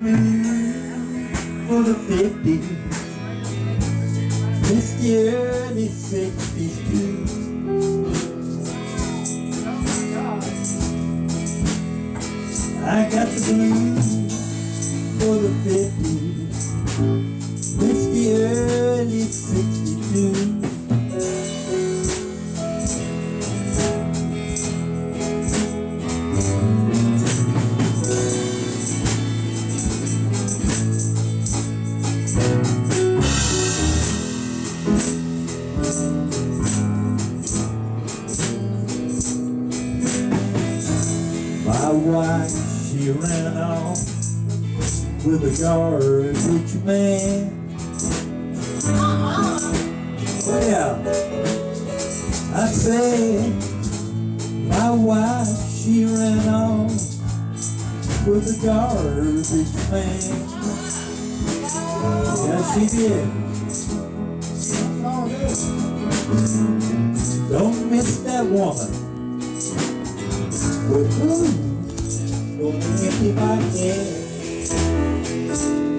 For the 50s, it's the early 60s too. I got the blues. with a jar and rich man. Well, I said my wife she ran on with a garbage man. Yes, she did. Don't miss that woman with whom? don't empty my head. Peace.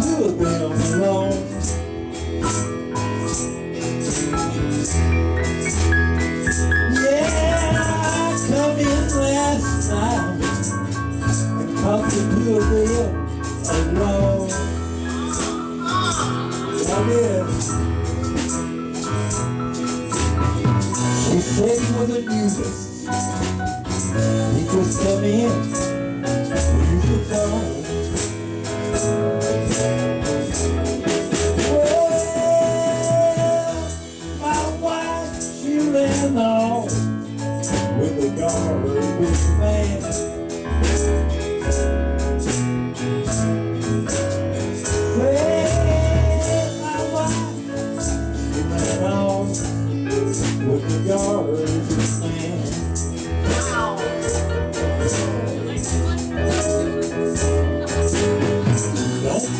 I knew a thing.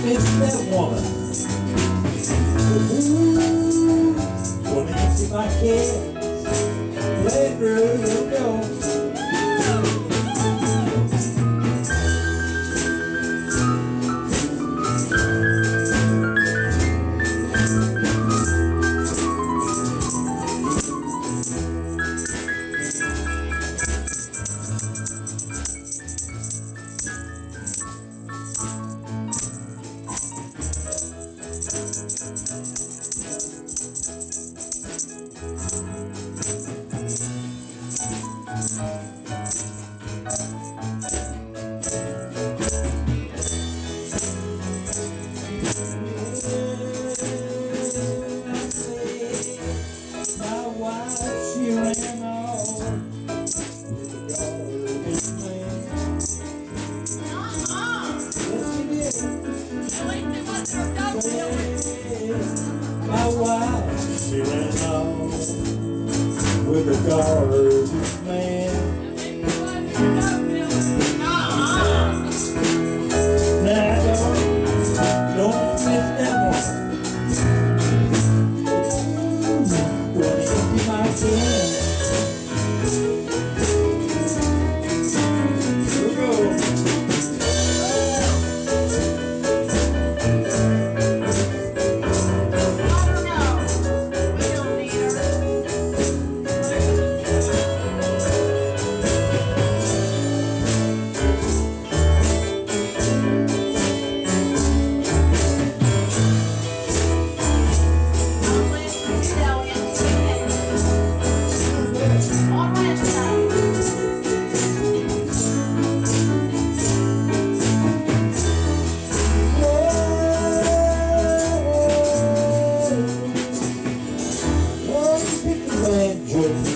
is that woman? Ooh, gonna if I can. Let her go. stranger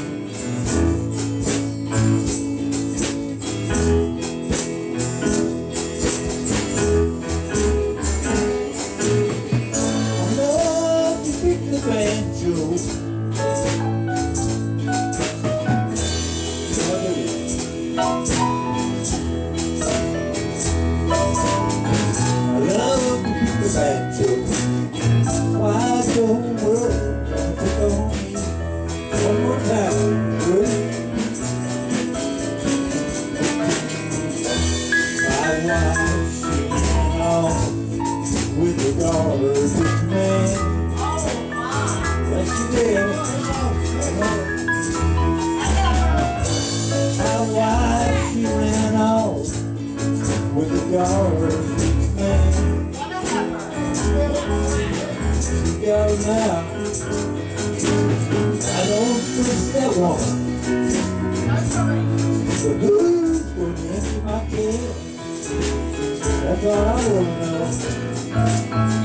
That's all I wanna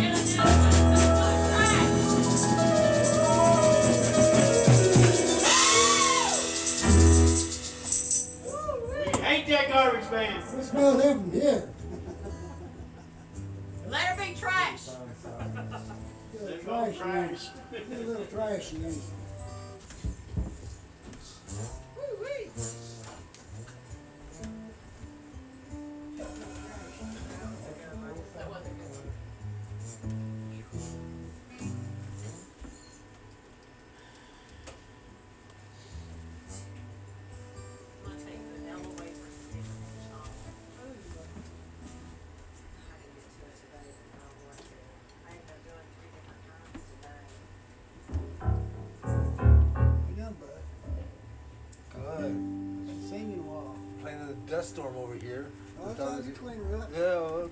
know. That garbage man. It smells there from here. Let her be trash. Get a There's little no trash. trash. in a little trash in it. The dust storm over here. Oh, time to clean her up. Yeah, well,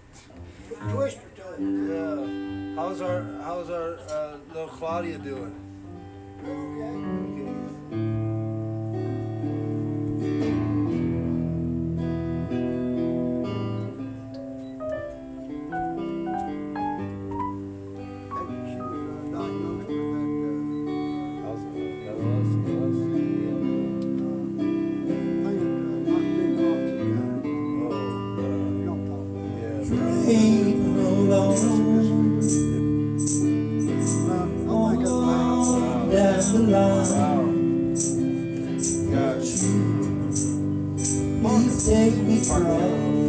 twister it. yeah. How's our How's our uh, little Claudia doing? Okay. It. yeah. Train roll Uh, I think it's on down the line. Please take me from